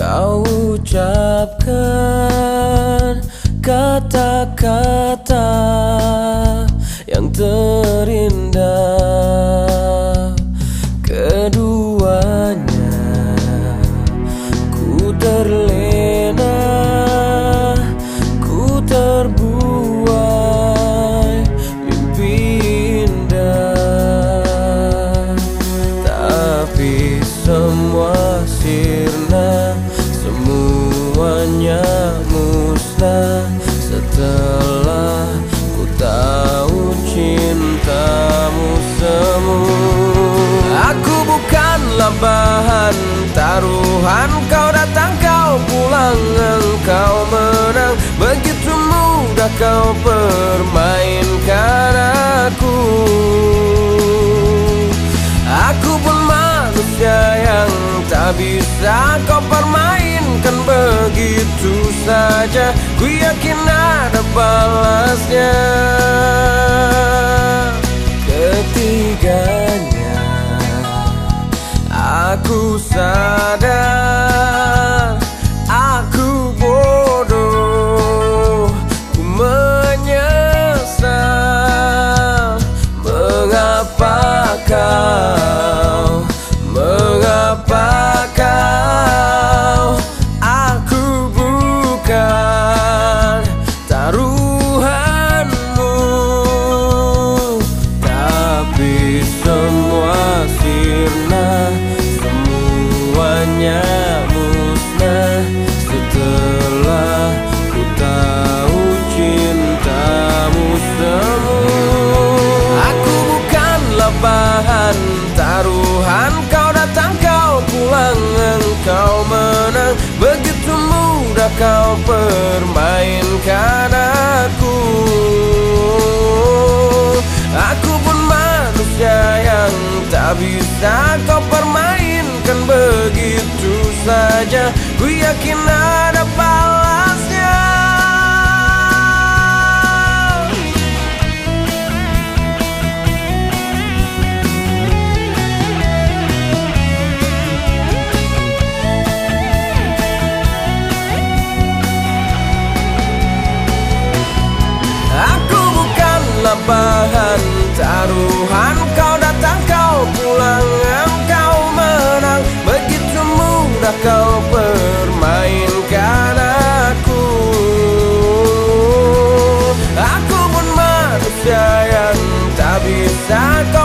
kau ucapkan kata-kata yang terindah. Keduanya ku terlena semuanya musnah setelah ku tahu cintamu semu. Aku bukanlah bahan taruhan Kau datang kau pulang engkau menang. Begitu mudah kau permainkan aku. Aku pun manusia yang tak bisa kau permainkan saja Ku yakin ada balasnya. Ketiganya Aku sadar kau permainkan aku. Aku pun manusia yang tak bisa kau permainkan begitu saja. Ku yakin ada balasnya taruhan Kau datang kau pulang engkau menang. Begitu mudah kau permainkan aku. Aku pun manusia yang tak bisa kau